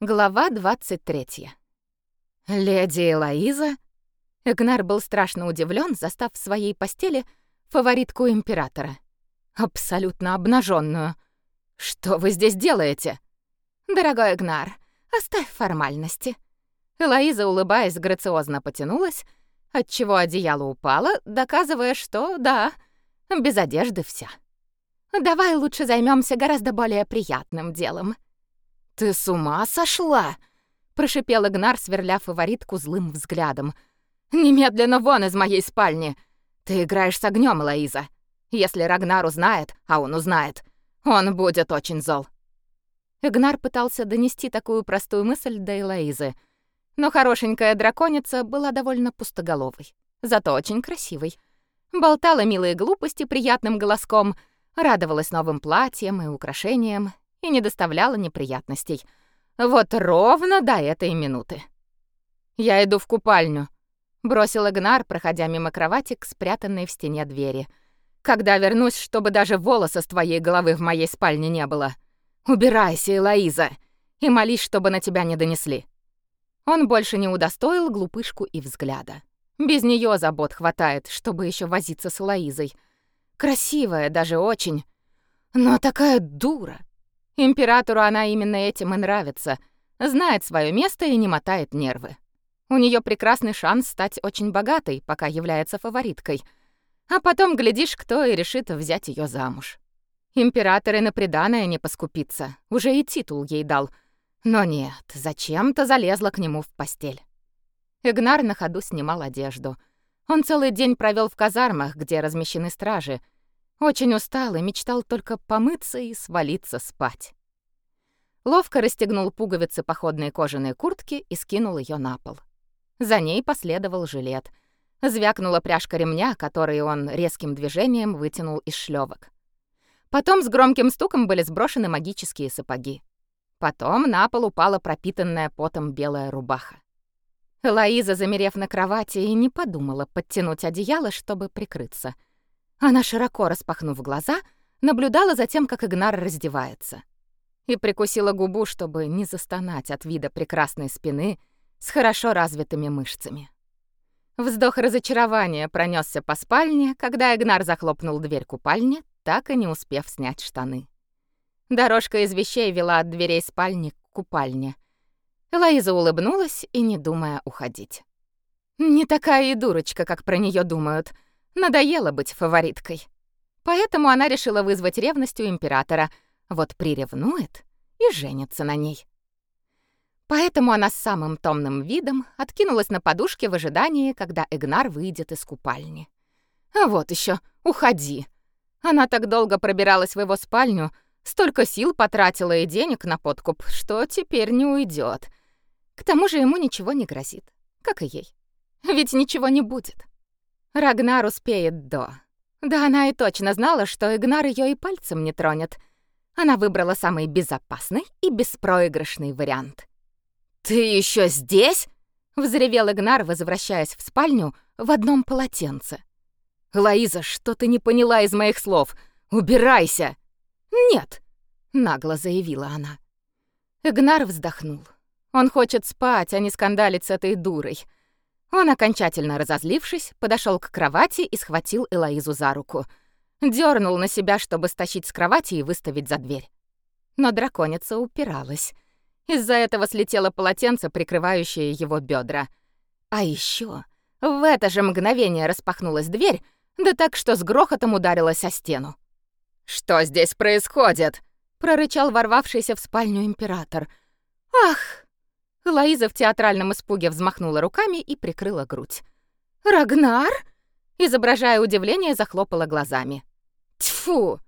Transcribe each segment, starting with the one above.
Глава 23. Леди Элоиза? Игнар был страшно удивлен, застав в своей постели фаворитку императора. Абсолютно обнаженную. Что вы здесь делаете? Дорогой Игнар, оставь формальности. Элоиза, улыбаясь, грациозно потянулась, отчего одеяло упало, доказывая, что да, без одежды вся. Давай лучше займемся гораздо более приятным делом. «Ты с ума сошла?» — прошипел Игнар, сверля фаворитку злым взглядом. «Немедленно вон из моей спальни! Ты играешь с огнем, Лоиза. Если Рагнар узнает, а он узнает, он будет очень зол». Игнар пытался донести такую простую мысль до Элоизы, но хорошенькая драконица была довольно пустоголовой, зато очень красивой. Болтала милые глупости приятным голоском, радовалась новым платьям и украшениям и не доставляла неприятностей. Вот ровно до этой минуты. «Я иду в купальню», — бросил Игнар, проходя мимо кровати к спрятанной в стене двери. «Когда вернусь, чтобы даже волоса с твоей головы в моей спальне не было. Убирайся, Элоиза, и молись, чтобы на тебя не донесли». Он больше не удостоил глупышку и взгляда. Без нее забот хватает, чтобы еще возиться с Элоизой. Красивая, даже очень. Но такая дура. Императору она именно этим и нравится. Знает свое место и не мотает нервы. У нее прекрасный шанс стать очень богатой, пока является фавориткой. А потом, глядишь, кто и решит взять ее замуж. Император и на приданое не поскупится. Уже и титул ей дал. Но нет, зачем-то залезла к нему в постель. Игнар на ходу снимал одежду. Он целый день провел в казармах, где размещены стражи — очень устал и мечтал только помыться и свалиться спать. Ловко расстегнул пуговицы походной кожаной куртки и скинул ее на пол. За ней последовал жилет. Звякнула пряжка ремня, который он резким движением вытянул из шлёвок. Потом с громким стуком были сброшены магические сапоги. Потом на пол упала пропитанная потом белая рубаха. Лоиза, замерев на кровати, и не подумала подтянуть одеяло, чтобы прикрыться — она, широко распахнув глаза, наблюдала за тем, как Игнар раздевается. И прикусила губу, чтобы не застонать от вида прекрасной спины с хорошо развитыми мышцами. Вздох разочарования пронесся по спальне, когда Игнар захлопнул дверь купальни, так и не успев снять штаны. Дорожка из вещей вела от дверей спальни к купальне. Элоиза улыбнулась и не думая уходить. Не такая и дурочка, как про нее думают — Надоело быть фавориткой. Поэтому она решила вызвать ревность у императора. Вот приревнует и женится на ней. Поэтому она с самым томным видом откинулась на подушке в ожидании, когда Игнар выйдет из купальни. А вот еще, уходи. Она так долго пробиралась в его спальню, столько сил потратила и денег на подкуп, что теперь не уйдет. К тому же ему ничего не грозит, как и ей. Ведь ничего не будет. Рагнар успеет до. Да она и точно знала, что Игнар ее и пальцем не тронет. Она выбрала самый безопасный и беспроигрышный вариант. «Ты еще здесь?» — взревел Игнар, возвращаясь в спальню в одном полотенце. «Лоиза, что ты не поняла из моих слов? Убирайся!» «Нет!» — нагло заявила она. Игнар вздохнул. Он хочет спать, а не скандалить с этой дурой. Он, окончательно разозлившись, подошел к кровати и схватил Элоизу за руку. дернул на себя, чтобы стащить с кровати и выставить за дверь. Но драконица упиралась. Из-за этого слетело полотенце, прикрывающее его бедра. А еще в это же мгновение распахнулась дверь, да так, что с грохотом ударилась о стену. «Что здесь происходит?» — прорычал ворвавшийся в спальню император. «Ах!» Лоиза в театральном испуге взмахнула руками и прикрыла грудь. «Рагнар?» Изображая удивление, захлопала глазами. «Тьфу!»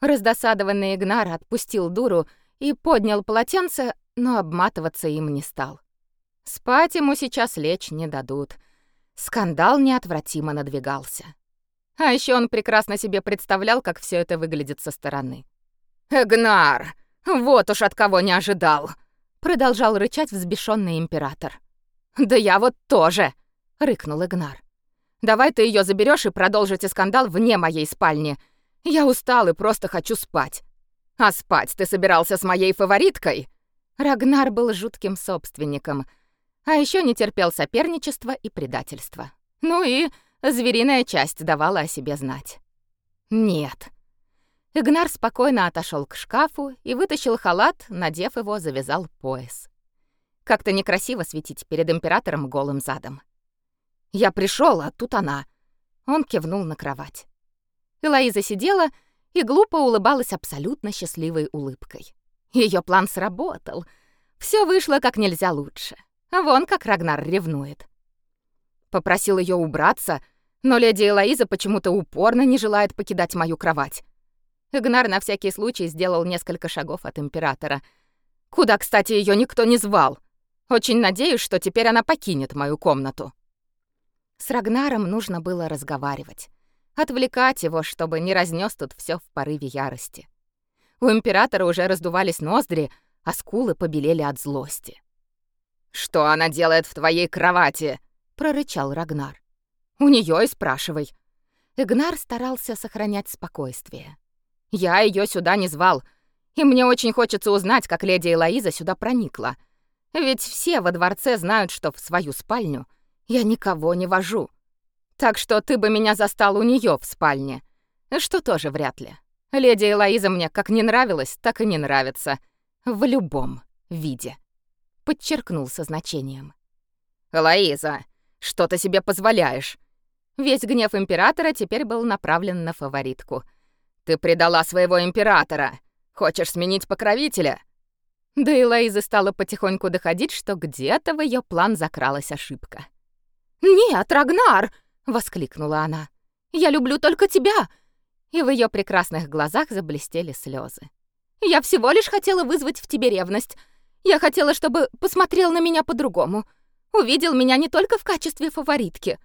Раздосадованный Игнар отпустил дуру и поднял полотенце, но обматываться им не стал. Спать ему сейчас лечь не дадут. Скандал неотвратимо надвигался. А еще он прекрасно себе представлял, как все это выглядит со стороны. «Эгнар! Вот уж от кого не ожидал!» Продолжал рычать взбешенный император. Да я вот тоже, рыкнул Игнар. Давай ты ее заберешь и продолжите скандал вне моей спальни. Я устал и просто хочу спать. А спать ты собирался с моей фавориткой? Рагнар был жутким собственником, а еще не терпел соперничества и предательства. Ну и звериная часть давала о себе знать. Нет. Игнар спокойно отошел к шкафу и вытащил халат, надев его, завязал пояс. Как-то некрасиво светить перед императором голым задом. «Я пришел, а тут она». Он кивнул на кровать. Элоиза сидела и глупо улыбалась абсолютно счастливой улыбкой. Ее план сработал. Все вышло как нельзя лучше. Вон как Рагнар ревнует. Попросил ее убраться, но леди Элоиза почему-то упорно не желает покидать мою кровать. Игнар на всякий случай сделал несколько шагов от императора. Куда, кстати, ее никто не звал. Очень надеюсь, что теперь она покинет мою комнату. С Рагнаром нужно было разговаривать, отвлекать его, чтобы не разнес тут все в порыве ярости. У императора уже раздувались ноздри, а скулы побелели от злости. «Что она делает в твоей кровати?» — прорычал Рагнар. «У нее и спрашивай». Игнар старался сохранять спокойствие. «Я ее сюда не звал, и мне очень хочется узнать, как леди Элоиза сюда проникла. Ведь все во дворце знают, что в свою спальню я никого не вожу. Так что ты бы меня застал у нее в спальне, что тоже вряд ли. Леди Элоиза мне как не нравилась, так и не нравится. В любом виде. Подчеркнул со значением. «Элоиза, что ты себе позволяешь?» Весь гнев императора теперь был направлен на фаворитку. «Ты предала своего императора! Хочешь сменить покровителя?» Да и Лаиза стала потихоньку доходить, что где-то в ее план закралась ошибка. «Нет, Рагнар!» — воскликнула она. «Я люблю только тебя!» И в ее прекрасных глазах заблестели слезы. «Я всего лишь хотела вызвать в тебе ревность. Я хотела, чтобы посмотрел на меня по-другому. Увидел меня не только в качестве фаворитки».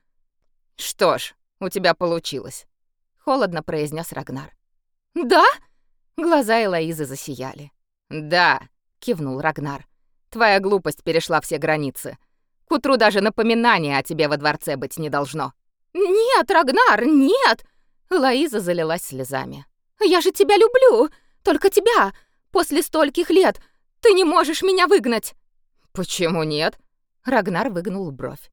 «Что ж, у тебя получилось», — холодно произнес Рагнар. «Да?» — глаза Элоизы засияли. «Да», — кивнул Рагнар. «Твоя глупость перешла все границы. К утру даже напоминания о тебе во дворце быть не должно». «Нет, Рагнар, нет!» Лоиза залилась слезами. «Я же тебя люблю! Только тебя! После стольких лет! Ты не можешь меня выгнать!» «Почему нет?» Рагнар выгнул бровь.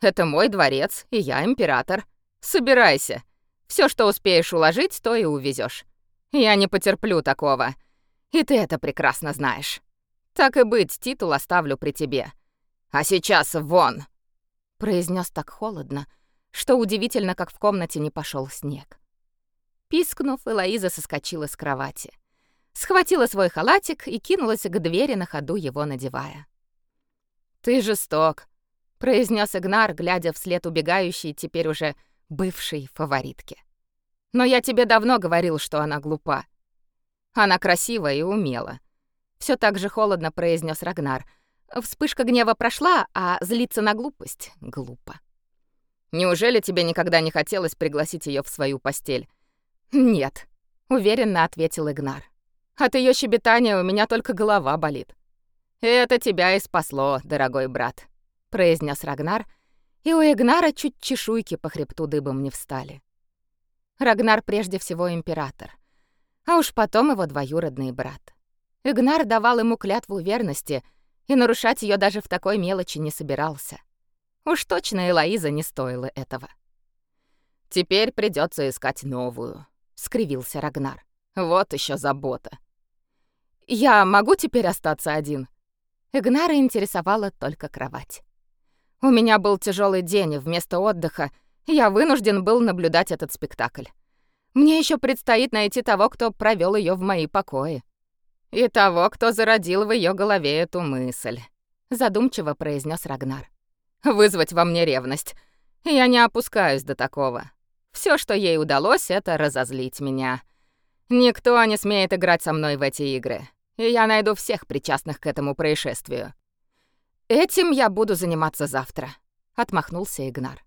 «Это мой дворец, и я император. Собирайся. Все, что успеешь уложить, то и увезешь. Я не потерплю такого. И ты это прекрасно знаешь». Так и быть, титул оставлю при тебе. А сейчас вон!» Произнес так холодно, что удивительно, как в комнате не пошел снег. Пискнув, Элоиза соскочила с кровати. Схватила свой халатик и кинулась к двери на ходу, его надевая. «Ты жесток», — произнес Игнар, глядя вслед убегающей, теперь уже бывшей фаворитке. «Но я тебе давно говорил, что она глупа. Она красива и умела, все так же холодно произнес Рагнар. Вспышка гнева прошла, а злиться на глупость глупо. Неужели тебе никогда не хотелось пригласить ее в свою постель? Нет, уверенно ответил Игнар. От ее щебетания у меня только голова болит. Это тебя и спасло, дорогой брат, произнес Рагнар, и у Игнара чуть чешуйки по хребту дыбом не встали. Рагнар прежде всего император, а уж потом его двоюродный брат. Игнар давал ему клятву верности, и нарушать ее даже в такой мелочи не собирался. Уж точно Элоиза не стоила этого. «Теперь придется искать новую», — скривился Рагнар. «Вот еще забота». «Я могу теперь остаться один?» Игнара интересовала только кровать. «У меня был тяжелый день, и вместо отдыха я вынужден был наблюдать этот спектакль. Мне еще предстоит найти того, кто провел ее в мои покои». «И того, кто зародил в ее голове эту мысль», — задумчиво произнес Рагнар. «Вызвать во мне ревность. Я не опускаюсь до такого. Все, что ей удалось, это разозлить меня. Никто не смеет играть со мной в эти игры, и я найду всех причастных к этому происшествию. Этим я буду заниматься завтра», — отмахнулся Игнар.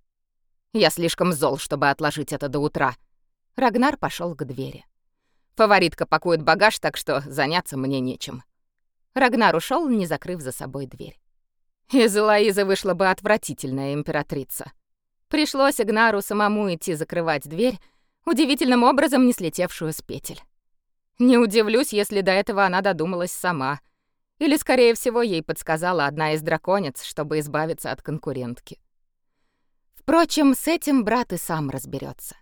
«Я слишком зол, чтобы отложить это до утра». Рагнар пошел к двери. Фаворитка пакует багаж, так что заняться мне нечем. Рагнар ушел, не закрыв за собой дверь. Из Элоизы вышла бы отвратительная императрица. Пришлось Игнару самому идти закрывать дверь, удивительным образом не слетевшую с петель. Не удивлюсь, если до этого она додумалась сама. Или, скорее всего, ей подсказала одна из драконец, чтобы избавиться от конкурентки. Впрочем, с этим брат и сам разберется.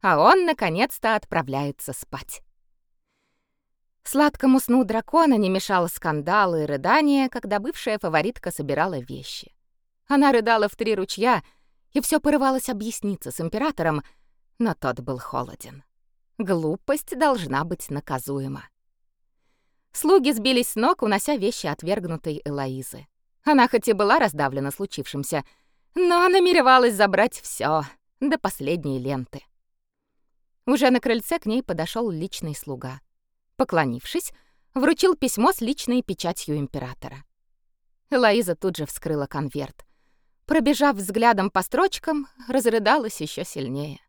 А он, наконец-то, отправляется спать. Сладкому сну дракона не мешал скандал и рыдания, когда бывшая фаворитка собирала вещи. Она рыдала в три ручья, и все порывалось объясниться с императором, но тот был холоден. Глупость должна быть наказуема. Слуги сбились с ног, унося вещи отвергнутой Элоизы. Она хоть и была раздавлена случившимся, но намеревалась забрать все до последней ленты. Уже на крыльце к ней подошел личный слуга. Поклонившись, вручил письмо с личной печатью императора. Элоиза тут же вскрыла конверт. Пробежав взглядом по строчкам, разрыдалась еще сильнее.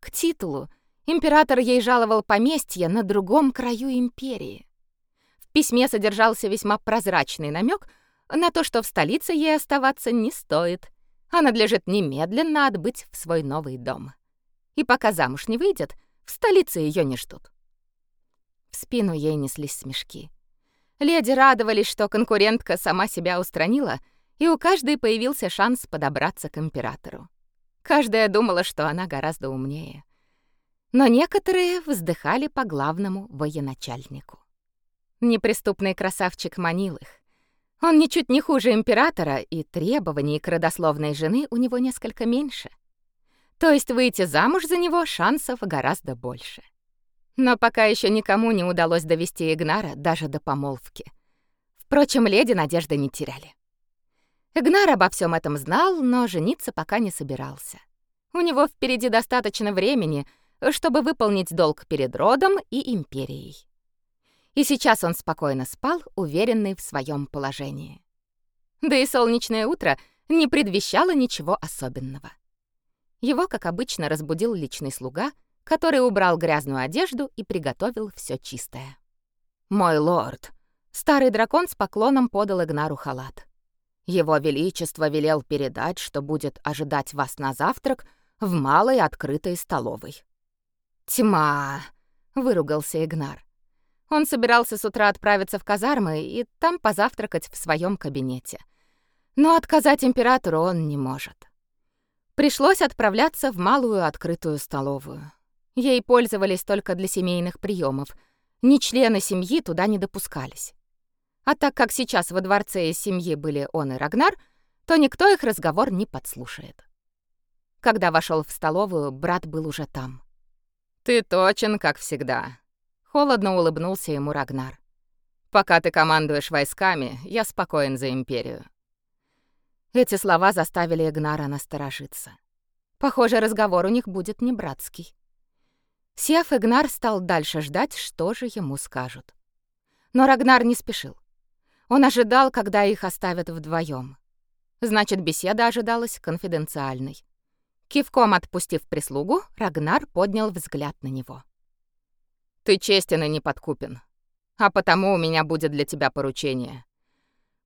К титулу император ей жаловал поместье на другом краю империи. В письме содержался весьма прозрачный намек на то, что в столице ей оставаться не стоит, а надлежит немедленно отбыть в свой новый дом. И пока замуж не выйдет, в столице ее не ждут. В спину ей неслись смешки. Леди радовались, что конкурентка сама себя устранила, и у каждой появился шанс подобраться к императору. Каждая думала, что она гораздо умнее. Но некоторые вздыхали по главному военачальнику. Неприступный красавчик манил их. Он ничуть не хуже императора, и требований к родословной жены у него несколько меньше. То есть выйти замуж за него шансов гораздо больше. Но пока еще никому не удалось довести Игнара даже до помолвки. Впрочем, леди надежды не теряли. Игнар обо всем этом знал, но жениться пока не собирался. У него впереди достаточно времени, чтобы выполнить долг перед родом и империей. И сейчас он спокойно спал, уверенный в своем положении. Да и солнечное утро не предвещало ничего особенного. Его, как обычно, разбудил личный слуга, который убрал грязную одежду и приготовил все чистое. «Мой лорд!» Старый дракон с поклоном подал Игнару халат. Его Величество велел передать, что будет ожидать вас на завтрак в малой открытой столовой. «Тьма!» — выругался Игнар. Он собирался с утра отправиться в казармы и там позавтракать в своем кабинете. Но отказать императору он не может. Пришлось отправляться в малую открытую столовую. Ей пользовались только для семейных приемов. Ни члены семьи туда не допускались. А так как сейчас во дворце из семьи были он и Рагнар, то никто их разговор не подслушает. Когда вошел в столовую, брат был уже там. «Ты точен, как всегда», — холодно улыбнулся ему Рагнар. «Пока ты командуешь войсками, я спокоен за Империю». Эти слова заставили Игнара насторожиться. Похоже, разговор у них будет не братский. Сев, Игнар стал дальше ждать, что же ему скажут. Но Рагнар не спешил. Он ожидал, когда их оставят вдвоем. Значит, беседа ожидалась конфиденциальной. Кивком отпустив прислугу, Рагнар поднял взгляд на него. «Ты честен и неподкупен. А потому у меня будет для тебя поручение.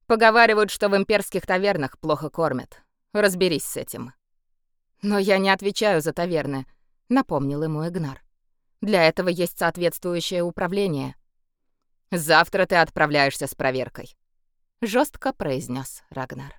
Поговаривают, что в имперских тавернах плохо кормят. Разберись с этим». «Но я не отвечаю за таверны», — напомнил ему Игнар. «Для этого есть соответствующее управление». Завтра ты отправляешься с проверкой, жестко произнес Рагнар.